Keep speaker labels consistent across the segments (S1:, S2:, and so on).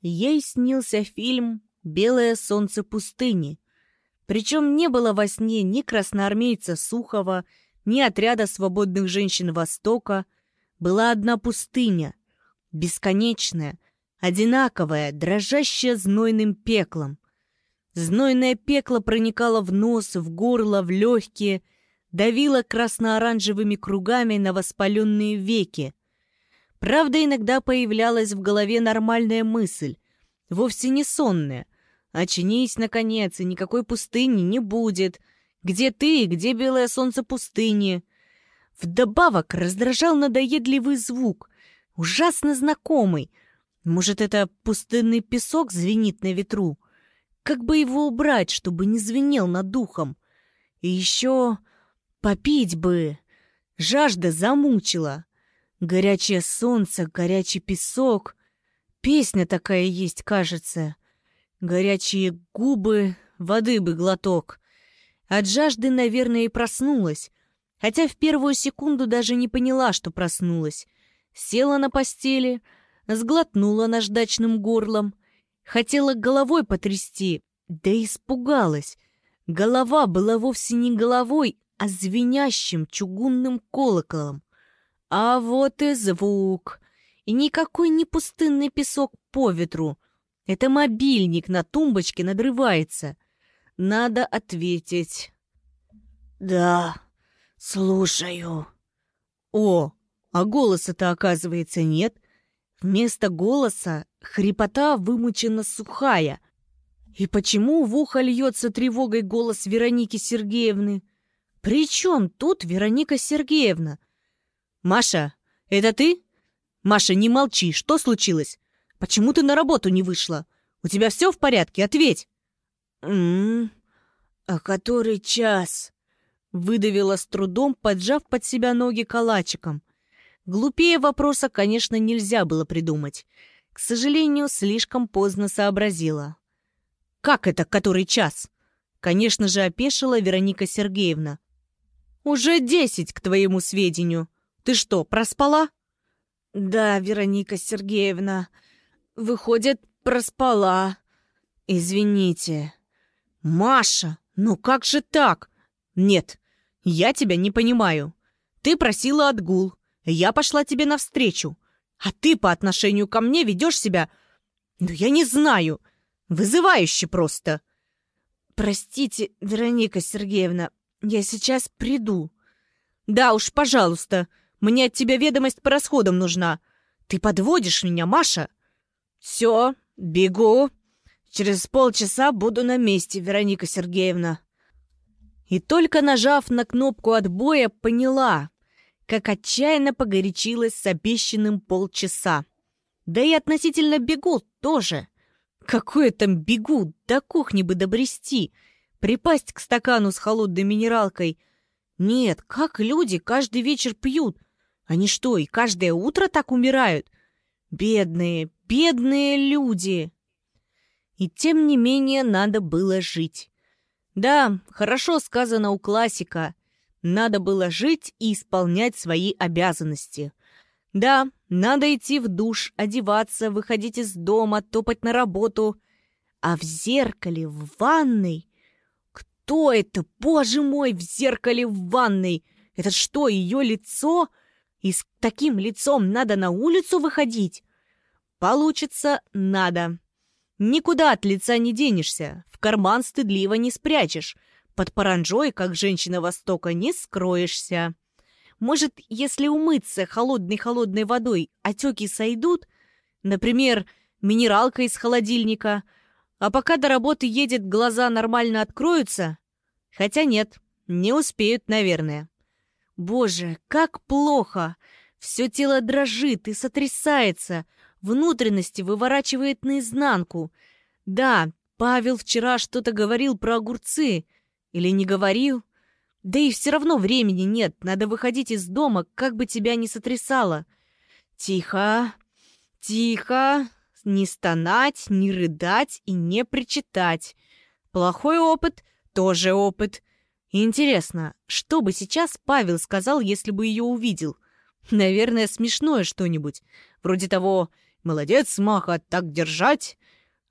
S1: ей снился фильм «Белое солнце пустыни». Причем не было во сне ни красноармейца Сухова, ни отряда свободных женщин Востока. Была одна пустыня, бесконечная, одинаковая, дрожащая знойным пеклом. Знойное пекло проникало в нос, в горло, в легкие, давило красно-оранжевыми кругами на воспаленные веки. Правда, иногда появлялась в голове нормальная мысль, вовсе не сонная. «Очнись, наконец, и никакой пустыни не будет. Где ты, где белое солнце пустыни?» Вдобавок раздражал надоедливый звук, ужасно знакомый. Может, это пустынный песок звенит на ветру? Как бы его убрать, чтобы не звенел над духом? И еще попить бы. Жажда замучила. Горячее солнце, горячий песок. Песня такая есть, кажется. Горячие губы, воды бы глоток. От жажды, наверное, и проснулась. Хотя в первую секунду даже не поняла, что проснулась. Села на постели, сглотнула наждачным горлом. Хотела головой потрясти, да испугалась. Голова была вовсе не головой, а звенящим чугунным колоколом. А вот и звук. И никакой не пустынный песок по ветру. Это мобильник на тумбочке надрывается. Надо ответить. «Да, слушаю». О, а голоса-то, оказывается, нет. Вместо голоса хрипота вымучена сухая. И почему в ухо льется тревогой голос Вероники Сергеевны? «При чем тут Вероника Сергеевна?» «Маша, это ты?» «Маша, не молчи, что случилось? Почему ты на работу не вышла? У тебя все в порядке? Ответь!»
S2: «М-м, а который час?»
S1: Выдавила с трудом, поджав под себя ноги калачиком. Глупее вопроса, конечно, нельзя было придумать. К сожалению, слишком поздно сообразила. «Как это, который час?» Конечно же, опешила Вероника Сергеевна. «Уже десять, к твоему сведению. Ты что, проспала?»
S2: «Да, Вероника Сергеевна. Выходит, проспала. Извините».
S1: «Маша, ну как же так?» «Нет, я тебя не понимаю. Ты просила отгул, я пошла тебе навстречу, а ты по отношению ко мне ведешь себя... Ну, я не знаю, вызывающе просто».
S2: «Простите, Вероника Сергеевна, я сейчас приду».
S1: «Да уж, пожалуйста, мне от тебя ведомость по расходам нужна. Ты подводишь меня, Маша?»
S2: «Все, бегу. Через полчаса буду на месте, Вероника Сергеевна».
S1: И только нажав на кнопку отбоя, поняла, как отчаянно погорячилась с обещанным полчаса. Да и относительно бегу тоже. Какое там бегу, до кухни бы добрести, припасть к стакану с холодной минералкой. Нет, как люди каждый вечер пьют? Они что, и каждое утро так умирают? Бедные, бедные люди! И тем не менее надо было жить. Да, хорошо сказано у классика. Надо было жить и исполнять свои обязанности. Да, надо идти в душ, одеваться, выходить из дома, топать на работу. А в зеркале в ванной... Кто это, боже мой, в зеркале в ванной? Это что, ее лицо? И с таким лицом надо на улицу выходить? Получится, надо. Никуда от лица не денешься, в карман стыдливо не спрячешь, под паранжой, как женщина Востока, не скроешься. Может, если умыться холодной-холодной водой, отеки сойдут? Например, минералка из холодильника. А пока до работы едет, глаза нормально откроются? Хотя нет, не успеют, наверное. Боже, как плохо! Все тело дрожит и сотрясается — внутренности выворачивает наизнанку. Да, Павел вчера что-то говорил про огурцы. Или не говорил? Да и все равно времени нет, надо выходить из дома, как бы тебя ни сотрясало. Тихо, тихо, не стонать, не рыдать и не причитать. Плохой опыт — тоже опыт. Интересно, что бы сейчас Павел сказал, если бы ее увидел? Наверное, смешное что-нибудь. Вроде того
S2: Молодец, Маха, так держать.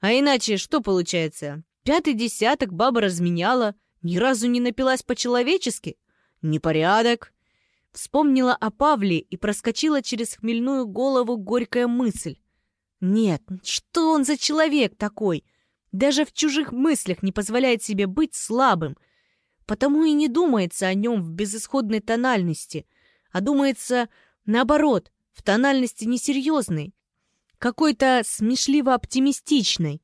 S2: А иначе что получается? Пятый десяток баба разменяла, ни разу не напилась по-человечески. Непорядок. Вспомнила о Павле и проскочила через хмельную голову горькая мысль. Нет, что он за человек такой? Даже в чужих мыслях не позволяет себе быть слабым. Потому и не думается о нем в безысходной тональности, а думается, наоборот, в тональности несерьезной, какой-то смешливо-оптимистичной.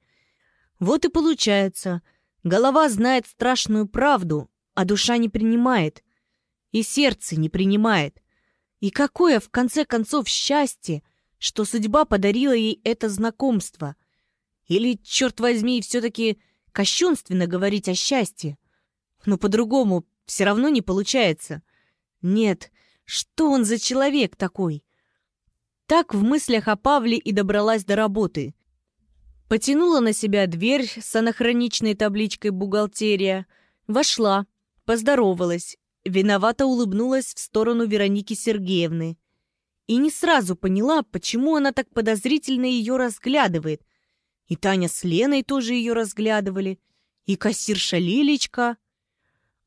S2: Вот и получается, голова знает страшную правду, а душа не принимает, и сердце не принимает. И какое, в конце концов, счастье, что судьба подарила ей это знакомство. Или, черт возьми, все-таки кощунственно говорить о счастье. Но по-другому все равно не получается. Нет, что он за человек такой? Так в мыслях о Павле и добралась до работы. Потянула на себя дверь с анахроничной табличкой «Бухгалтерия», вошла, поздоровалась, виновато улыбнулась в сторону Вероники Сергеевны. И не сразу поняла, почему она так подозрительно ее разглядывает. И Таня с Леной тоже ее разглядывали, и кассирша Лилечка.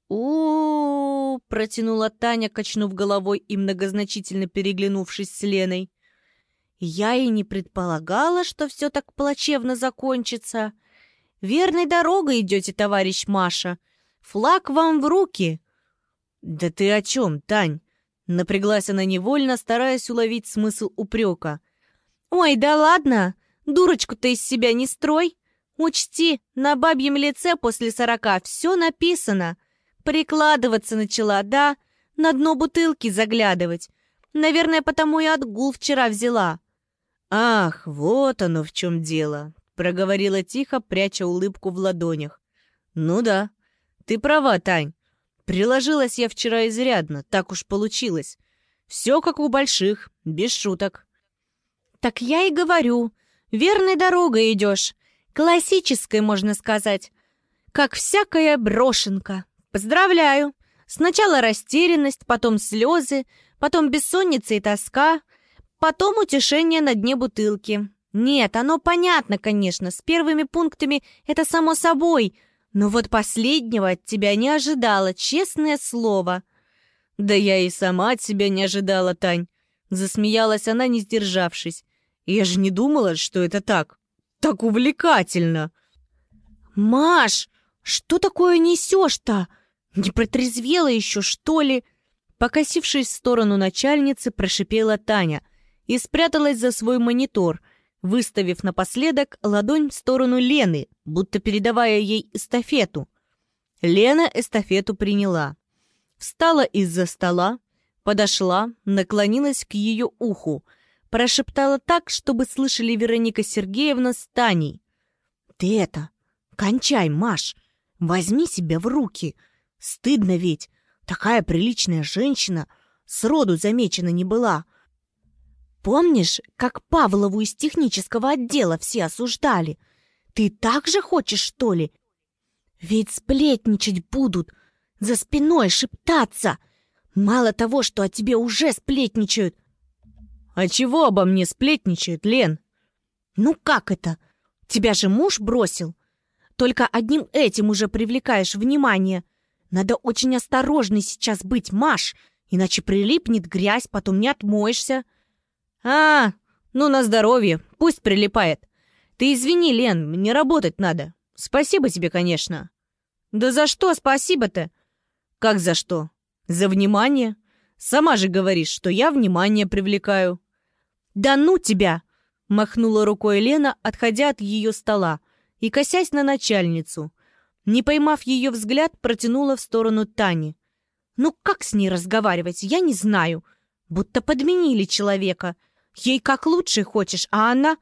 S2: У, протянула Таня, качнув головой и многозначительно переглянувшись с Леной. Я и не предполагала, что все так плачевно закончится. Верной дорогой идете, товарищ Маша. Флаг вам в руки. Да ты о чем, Тань? Напряглась она невольно, стараясь уловить смысл упрека. Ой, да ладно, дурочку-то из себя не строй. Учти, на бабьем лице после сорока все написано. Прикладываться начала, да? На дно бутылки заглядывать. Наверное, потому и отгул вчера взяла. «Ах, вот оно в чем дело», — проговорила тихо, пряча улыбку в ладонях. «Ну да, ты права, Тань. Приложилась я вчера изрядно, так уж получилось. Все как у больших, без шуток». «Так я и говорю, верной дорогой идешь. Классической, можно сказать. Как всякая брошенка. Поздравляю. Сначала растерянность, потом слезы, потом бессонница и тоска, Потом утешение на дне бутылки. Нет, оно понятно, конечно, с первыми пунктами это само собой, но вот последнего от тебя не ожидала, честное слово. Да я и сама от себя не ожидала, Тань. Засмеялась она, не сдержавшись. Я же не думала, что это так. Так увлекательно. Маш, что такое несешь-то? Не протрезвела еще, что ли? Покосившись в сторону начальницы, прошипела Таня — и спряталась за свой монитор, выставив напоследок ладонь в сторону Лены, будто передавая ей эстафету. Лена эстафету приняла. Встала из-за стола, подошла, наклонилась к ее уху, прошептала так, чтобы слышали Вероника Сергеевна с Таней. «Ты это, кончай, Маш, возьми себя в руки. Стыдно ведь, такая приличная женщина, сроду замечена не была». Помнишь, как Павлову из технического отдела все осуждали? Ты так же хочешь, что ли? Ведь сплетничать будут, за спиной шептаться. Мало того, что о тебе уже сплетничают. А чего обо мне сплетничают, Лен? Ну как это? Тебя же муж бросил. Только одним этим уже привлекаешь внимание. Надо очень осторожной сейчас быть, Маш, иначе прилипнет грязь, потом не отмоешься. «А, ну на здоровье, пусть прилипает. Ты извини, Лен, мне работать надо. Спасибо тебе, конечно». «Да за что спасибо-то?» «Как за что? За внимание? Сама же говоришь, что я внимание привлекаю». «Да ну тебя!» — махнула рукой Лена, отходя от ее стола и косясь на начальницу. Не поймав ее взгляд, протянула в сторону Тани. «Ну как с ней разговаривать, я не знаю. Будто подменили человека. Ей как лучше хочешь, а она...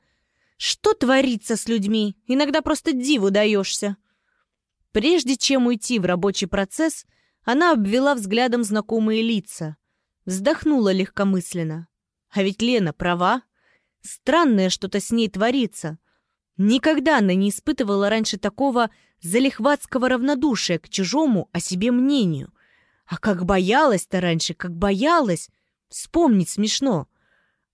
S2: Что творится с людьми? Иногда просто диву даешься. Прежде чем уйти в рабочий процесс, она обвела взглядом знакомые лица. Вздохнула легкомысленно. А ведь Лена права. Странное что-то с ней творится. Никогда она не испытывала раньше такого залихватского равнодушия к чужому о себе мнению. А как боялась-то раньше, как боялась. Вспомнить смешно.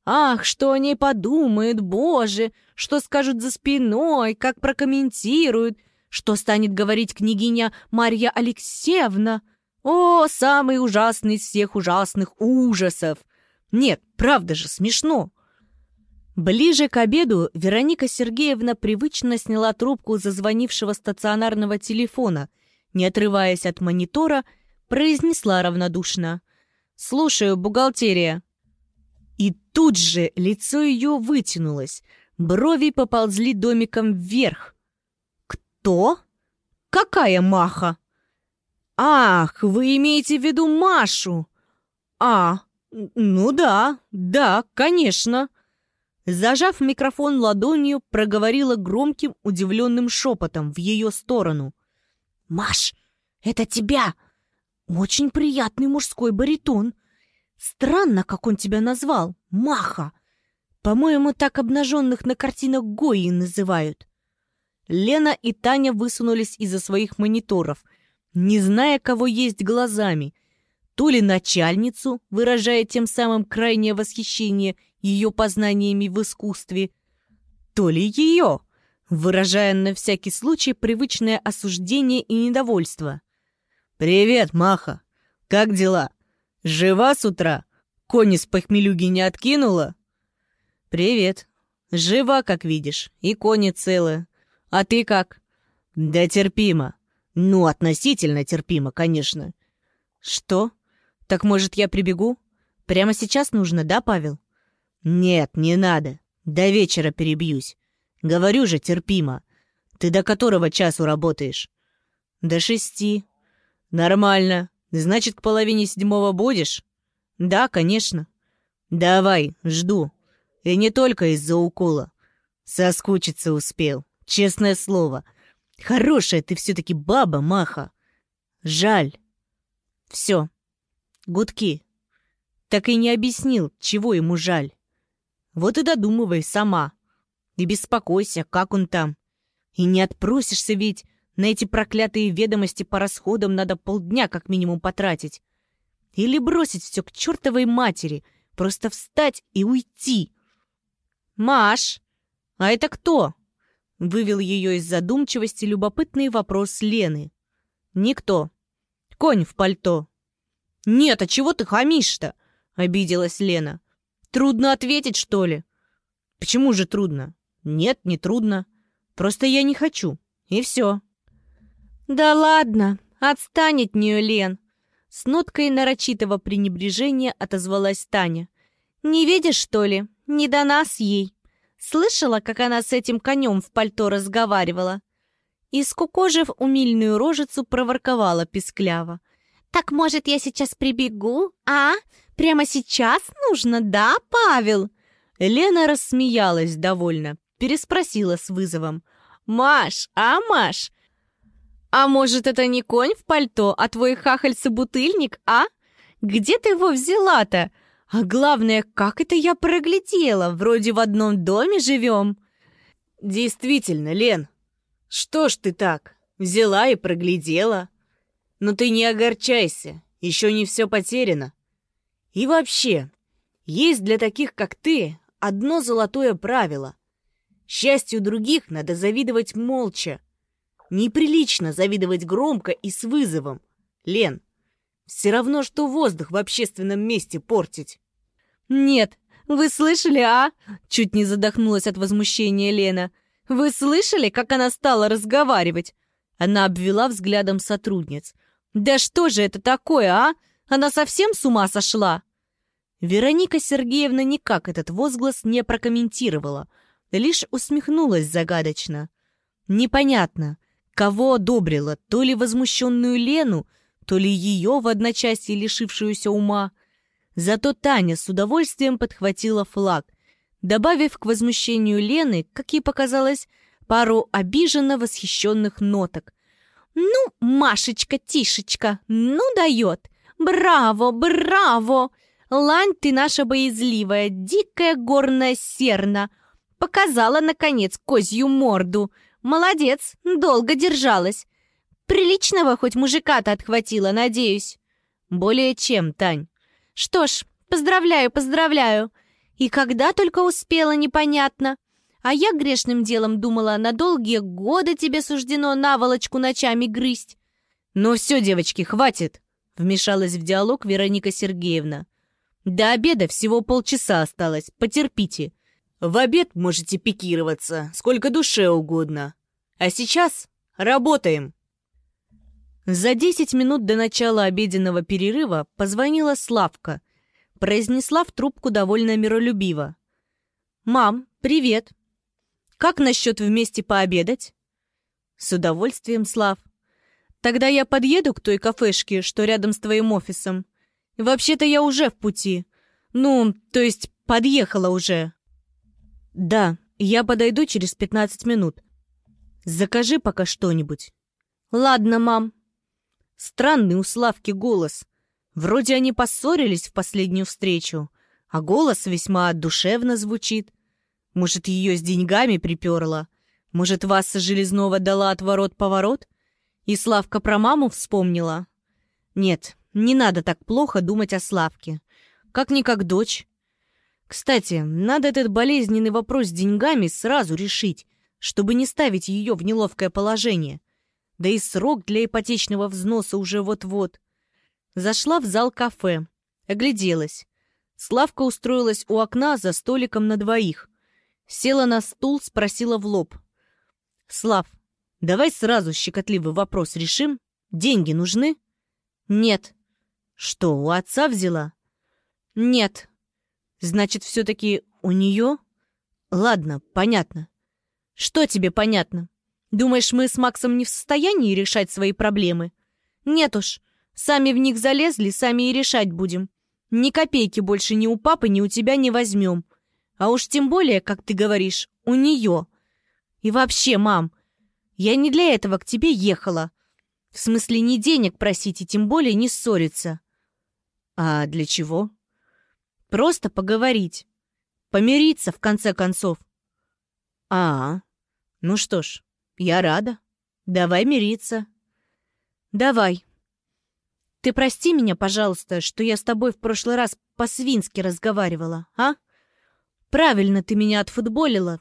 S2: Ах, что о ней подумают, боже, что скажут за спиной, как прокомментируют, что станет говорить княгиня Марья Алексеевна. О, самый ужасный из всех ужасных ужасов! Нет, правда же, смешно. Ближе к обеду Вероника Сергеевна привычно сняла трубку зазвонившего стационарного телефона, не отрываясь от монитора, произнесла равнодушно. «Слушаю, бухгалтерия». И тут же лицо ее вытянулось, брови поползли домиком вверх. «Кто? Какая Маха?» «Ах, вы имеете в виду Машу?» «А, ну да, да, конечно». Зажав микрофон ладонью, проговорила громким удивленным шепотом в ее сторону. «Маш, это тебя! Очень приятный мужской баритон. Странно, как он тебя назвал. Маха. По-моему, так обнаженных на картинах Гои называют». Лена и Таня высунулись из-за своих мониторов, не зная, кого есть глазами. То ли начальницу, выражая тем самым крайнее восхищение ее познаниями в искусстве, то ли ее, выражая на всякий случай привычное осуждение и недовольство. «Привет, Маха! Как дела? Жива с утра? Кони с похмелюги не откинула?» «Привет. Жива, как видишь, и кони целы. А ты как?» «Да терпимо. Ну, относительно терпимо, конечно». «Что? Так, может, я прибегу? Прямо сейчас нужно, да, Павел?» «Нет, не надо. До вечера перебьюсь. Говорю же, терпимо. Ты до которого часу работаешь?» «До шести». «Нормально. Значит, к половине седьмого будешь?» «Да, конечно». «Давай, жду. И не только из-за укола. Соскучиться успел, честное слово. Хорошая ты все-таки баба, Маха. Жаль. Все. Гудки. Так и не объяснил, чего ему жаль. Вот и додумывай сама. И беспокойся, как он там. И не отпросишься ведь, на эти проклятые ведомости по расходам надо полдня как минимум потратить. Или бросить все к чертовой матери, просто встать и уйти. «Маш, а это кто?» Вывел ее из задумчивости любопытный вопрос Лены. «Никто. Конь в пальто». «Нет, а чего ты хамишь-то?» — обиделась Лена. Трудно ответить, что ли? Почему же трудно? Нет, не трудно. Просто я не хочу. И все. Да ладно, отстань от нее, Лен. С ноткой нарочитого пренебрежения отозвалась Таня. Не видишь, что ли? Не до нас ей. Слышала, как она с этим конем в пальто разговаривала? И, скукожив умильную рожицу, проворковала пискляво. «Так, может, я сейчас прибегу, а? Прямо сейчас нужно, да, Павел?» Лена рассмеялась довольно, переспросила с вызовом. «Маш, а, Маш? А может, это не конь в пальто, а твой хахаль-собутыльник, а? Где ты его взяла-то? А главное, как это я проглядела? Вроде в одном доме живем». «Действительно, Лен, что ж ты так? Взяла и проглядела. Но ты не огорчайся, еще не все потеряно. И вообще, есть для таких, как ты, одно золотое правило. Счастью других надо завидовать молча. Неприлично завидовать громко и с вызовом. Лен, все равно, что воздух в общественном месте портить. Нет, вы слышали, а? Чуть не задохнулась от возмущения Лена. Вы слышали, как она стала разговаривать? Она обвела взглядом сотрудниц. Да что же это такое, а? Она совсем с ума сошла?» Вероника Сергеевна никак этот возглас не прокомментировала, лишь усмехнулась загадочно. Непонятно, кого одобрила, то ли возмущенную Лену, то ли ее в одночасье лишившуюся ума. Зато Таня с удовольствием подхватила флаг, добавив к возмущению Лены, как ей показалось, пару обиженно восхищенных ноток. «Ну, Машечка-тишечка, ну дает! «Браво, браво! Лань ты наша боязливая, дикая горная серна! Показала, наконец, козью морду! Молодец, долго держалась! Приличного хоть мужика-то отхватила, надеюсь!» «Более чем, Тань!» «Что ж, поздравляю, поздравляю! И когда только успела, непонятно. А я грешным делом думала, на долгие годы тебе суждено наволочку ночами грызть.
S1: «Ну все, девочки, хватит!» — вмешалась в диалог Вероника Сергеевна. «До обеда всего полчаса осталось, потерпите. В обед можете пикироваться, сколько душе угодно. А сейчас работаем!» За десять минут до начала обеденного перерыва позвонила Славка. Произнесла в трубку довольно миролюбиво. «Мам, привет! Как насчет вместе пообедать?» «С удовольствием, Слав. Тогда я подъеду к той кафешке, что рядом с твоим офисом. Вообще-то я уже в пути. Ну, то есть подъехала уже». «Да, я подойду через пятнадцать минут. Закажи пока что-нибудь». «Ладно, мам». Странный у Славки голос. Вроде они поссорились в последнюю встречу, а голос весьма душевно звучит. Может, ее с деньгами приперла? Может, Васа Железного дала отворот-поворот? И Славка про маму вспомнила? Нет, не надо так плохо думать о Славке. Как-никак дочь. Кстати, надо этот болезненный вопрос с деньгами сразу решить, чтобы не ставить ее в неловкое положение. Да и срок для ипотечного взноса уже вот-вот. Зашла в зал кафе, огляделась. Славка устроилась у окна за столиком на двоих. Села на стул, спросила в лоб. «Слав, давай сразу щекотливый вопрос решим. Деньги нужны?» «Нет». «Что, у отца взяла?» «Нет». «Значит, все-таки у нее?» «Ладно, понятно». «Что тебе понятно? Думаешь, мы с Максом не в состоянии решать свои проблемы?» «Нет уж. Сами в них залезли, сами и решать будем. Ни копейки больше ни у папы, ни у тебя не возьмем. А уж тем более, как ты говоришь, у нее. И вообще, мам, я не для этого к тебе ехала. В смысле, не денег просить и тем более не ссориться. А для чего? Просто поговорить. Помириться, в конце концов. А, -а. ну что ж, я рада. Давай мириться. Давай. Ты прости меня, пожалуйста, что я с тобой в прошлый раз по-свински разговаривала, а? Правильно ты меня отфутболила.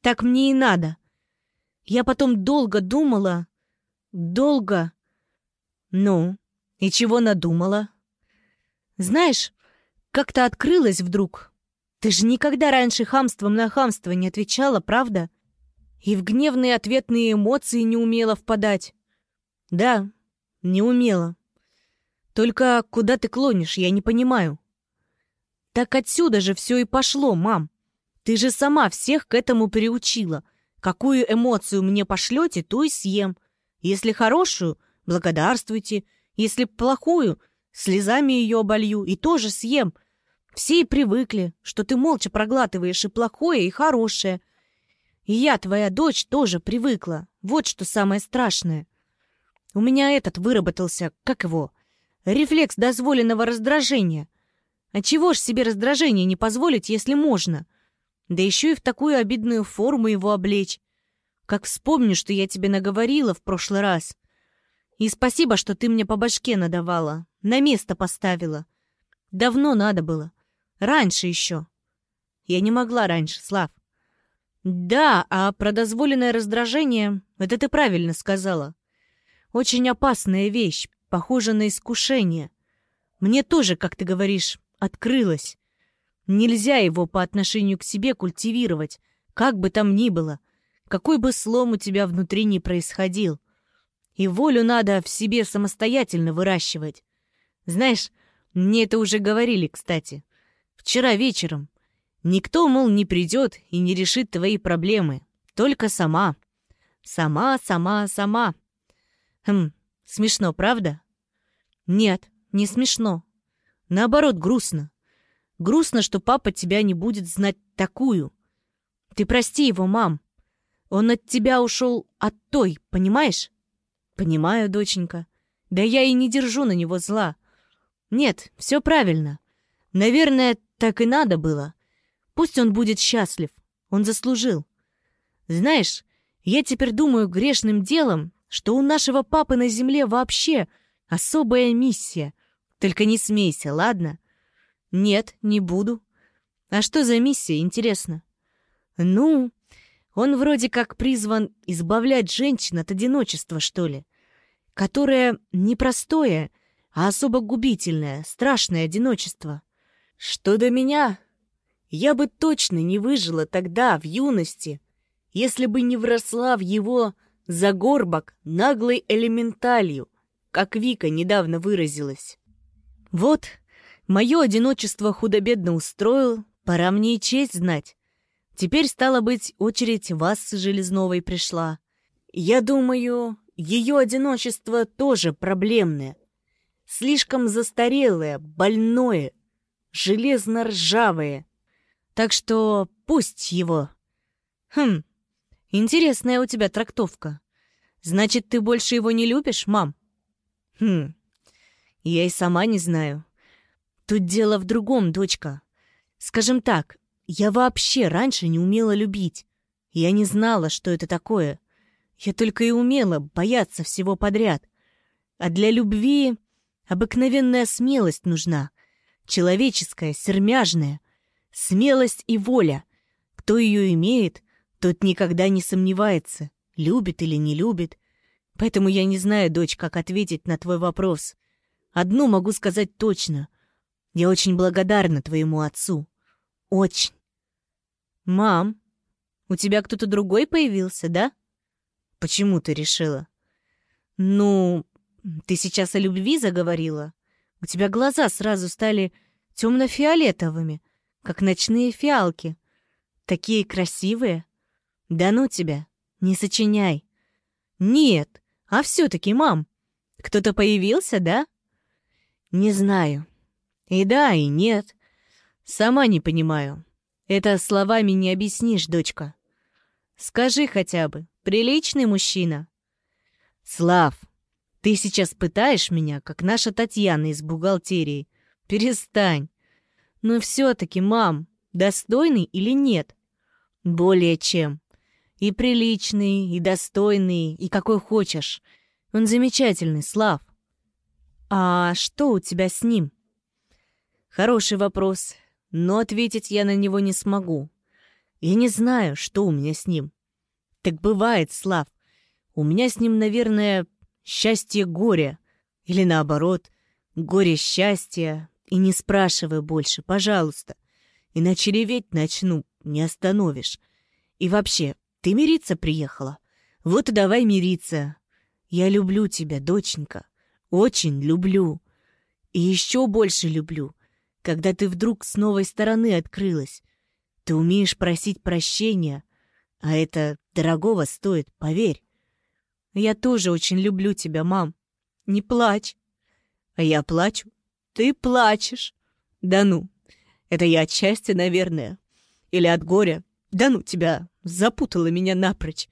S1: Так мне и надо. Я потом долго думала. Долго. Ну, и чего надумала? Знаешь, как-то открылась вдруг. Ты же никогда раньше хамством на хамство не отвечала, правда? И в гневные ответные эмоции не умела впадать. Да, не умела. Только куда ты клонишь, я не понимаю. Так отсюда же все и пошло, мам. Ты же сама всех к этому приучила. Какую эмоцию мне пошлете, то и съем. Если хорошую — благодарствуйте. Если плохую — слезами ее оболью и тоже съем. Все и привыкли, что ты молча проглатываешь и плохое, и хорошее. И я, твоя дочь, тоже привыкла. Вот что самое страшное. У меня этот выработался, как его, рефлекс дозволенного раздражения — а чего ж себе раздражение не позволить, если можно? Да еще и в такую обидную форму его облечь. Как вспомню, что я тебе наговорила в прошлый раз. И спасибо, что ты мне по башке надавала, на место поставила. Давно надо было. Раньше еще. Я не могла раньше, Слав. Да, а про дозволенное раздражение, это ты правильно сказала. Очень опасная вещь, похожа на искушение. Мне тоже, как ты говоришь, открылось. Нельзя его по отношению к себе культивировать, как бы там ни было, какой бы слом у тебя внутри ни происходил. И волю надо в себе самостоятельно выращивать. Знаешь, мне это уже говорили, кстати. Вчера вечером. Никто, мол, не придет и не решит твои проблемы. Только сама. Сама, сама, сама. Хм, смешно, правда? Нет, не смешно. Наоборот, грустно. Грустно, что папа тебя не будет знать такую. Ты прости его, мам. Он от тебя ушел от той, понимаешь? Понимаю, доченька. Да я и не держу на него зла. Нет, все правильно. Наверное, так и надо было. Пусть он будет счастлив. Он заслужил. Знаешь, я теперь думаю грешным делом, что у нашего папы на земле вообще особая миссия — только не смейся, ладно? Нет, не буду. А что за миссия, интересно? Ну, он вроде как призван избавлять женщин от одиночества, что ли, которое непростое, а особо губительное, страшное одиночество. Что до меня, я бы точно не выжила тогда, в юности, если бы не вросла в его загорбок наглой элементалью, как Вика недавно выразилась. Вот, мое одиночество худо-бедно устроил, пора мне и честь знать. Теперь, стало быть, очередь вас с Железновой пришла. Я думаю, ее одиночество тоже проблемное. Слишком застарелое, больное, железно-ржавое. Так что пусть его. Хм, интересная у тебя трактовка. Значит, ты больше его не любишь, мам? Хм, я и сама не знаю. Тут дело в другом, дочка. Скажем так, я вообще раньше не умела любить. Я не знала, что это такое. Я только и умела бояться всего подряд. А для любви обыкновенная смелость нужна. Человеческая, сермяжная. Смелость и воля. Кто ее имеет, тот никогда не сомневается, любит или не любит. Поэтому я не знаю, дочь, как ответить на твой вопрос. Одну могу сказать точно. Я очень благодарна твоему отцу. Очень. «Мам, у тебя кто-то другой появился, да?» «Почему ты решила?» «Ну, ты сейчас о любви заговорила. У тебя глаза сразу стали темно-фиолетовыми, как ночные фиалки. Такие красивые. Да ну тебя, не сочиняй». «Нет, а все-таки, мам, кто-то появился, да?» «Не знаю. И да, и нет. Сама не понимаю. Это словами не объяснишь, дочка. Скажи хотя бы, приличный мужчина? Слав, ты сейчас пытаешь меня, как наша Татьяна из бухгалтерии. Перестань. Но все-таки, мам, достойный или нет? Более чем. И приличный, и достойный, и какой хочешь. Он замечательный, Слав. А что у тебя с ним? Хороший вопрос но ответить я на него не смогу. Я не знаю, что у меня с ним. Так бывает, Слав. У меня с ним, наверное, счастье-горе. Или наоборот, горе-счастье. И не спрашивай больше, пожалуйста. Иначе реветь начну, не остановишь. И вообще, ты мириться приехала? Вот и давай мириться. Я люблю тебя, доченька. Очень люблю. И еще больше люблю, когда ты вдруг с новой стороны открылась. Ты умеешь просить прощения, а это дорогого стоит, поверь. Я тоже очень люблю тебя, мам. Не плачь. А я плачу. Ты плачешь. Да ну, это я от счастья, наверное. Или от горя. Да ну тебя, запутала меня напрочь.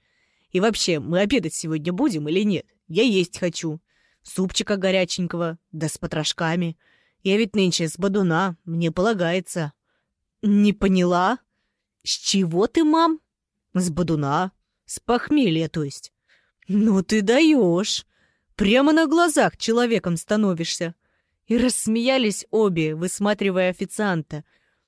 S1: И вообще, мы обедать сегодня будем или нет? Я есть хочу. Супчика горяченького, да с потрошками. Я ведь нынче с Бадуна, мне полагается». «Не поняла? С чего ты, мам?» «С Бадуна. С похмелья, то есть». «Ну ты даешь! Прямо на глазах человеком становишься!» И рассмеялись обе, высматривая официанта.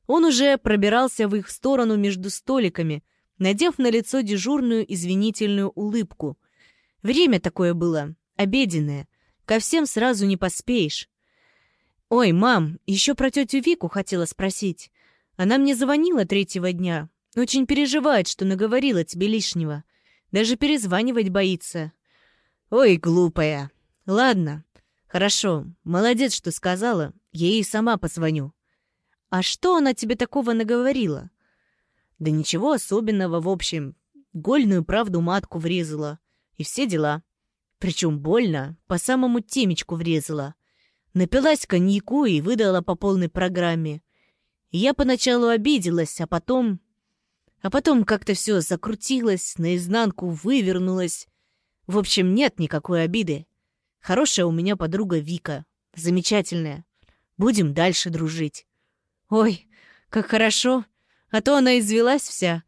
S1: Он уже пробирался в их сторону между столиками, надев на лицо дежурную извинительную улыбку. Время такое было, обеденное. Ко всем сразу не поспеешь. «Ой, мам, еще про тетю Вику хотела спросить. Она мне звонила третьего дня. Очень переживает, что наговорила тебе лишнего. Даже перезванивать боится». «Ой, глупая. Ладно, хорошо, молодец, что сказала. Я ей сама позвоню». «А что она тебе такого наговорила?» «Да ничего особенного, в общем. Гольную правду матку врезала. И все дела. Причем больно, по самому темечку врезала. Напилась коньяку и выдала по полной программе. Я поначалу обиделась, а потом... А потом как-то все закрутилось, наизнанку вывернулось. В общем, нет никакой обиды. Хорошая у меня подруга Вика. Замечательная. Будем дальше дружить. Ой, как хорошо. А то она извелась вся.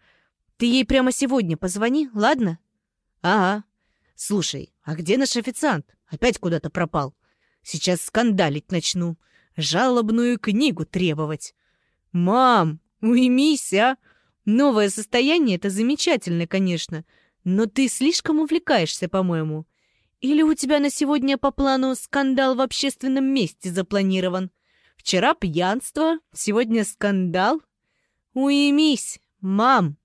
S1: Ты ей прямо сегодня позвони, ладно? Ага. Слушай, а где наш официант? Опять куда-то пропал. Сейчас скандалить начну. Жалобную книгу требовать. «Мам, Уймись, а! Новое состояние — это замечательно, конечно, но ты слишком увлекаешься, по-моему. Или у тебя на сегодня по плану скандал в общественном месте запланирован? Вчера пьянство, сегодня скандал? Уймись, мам!»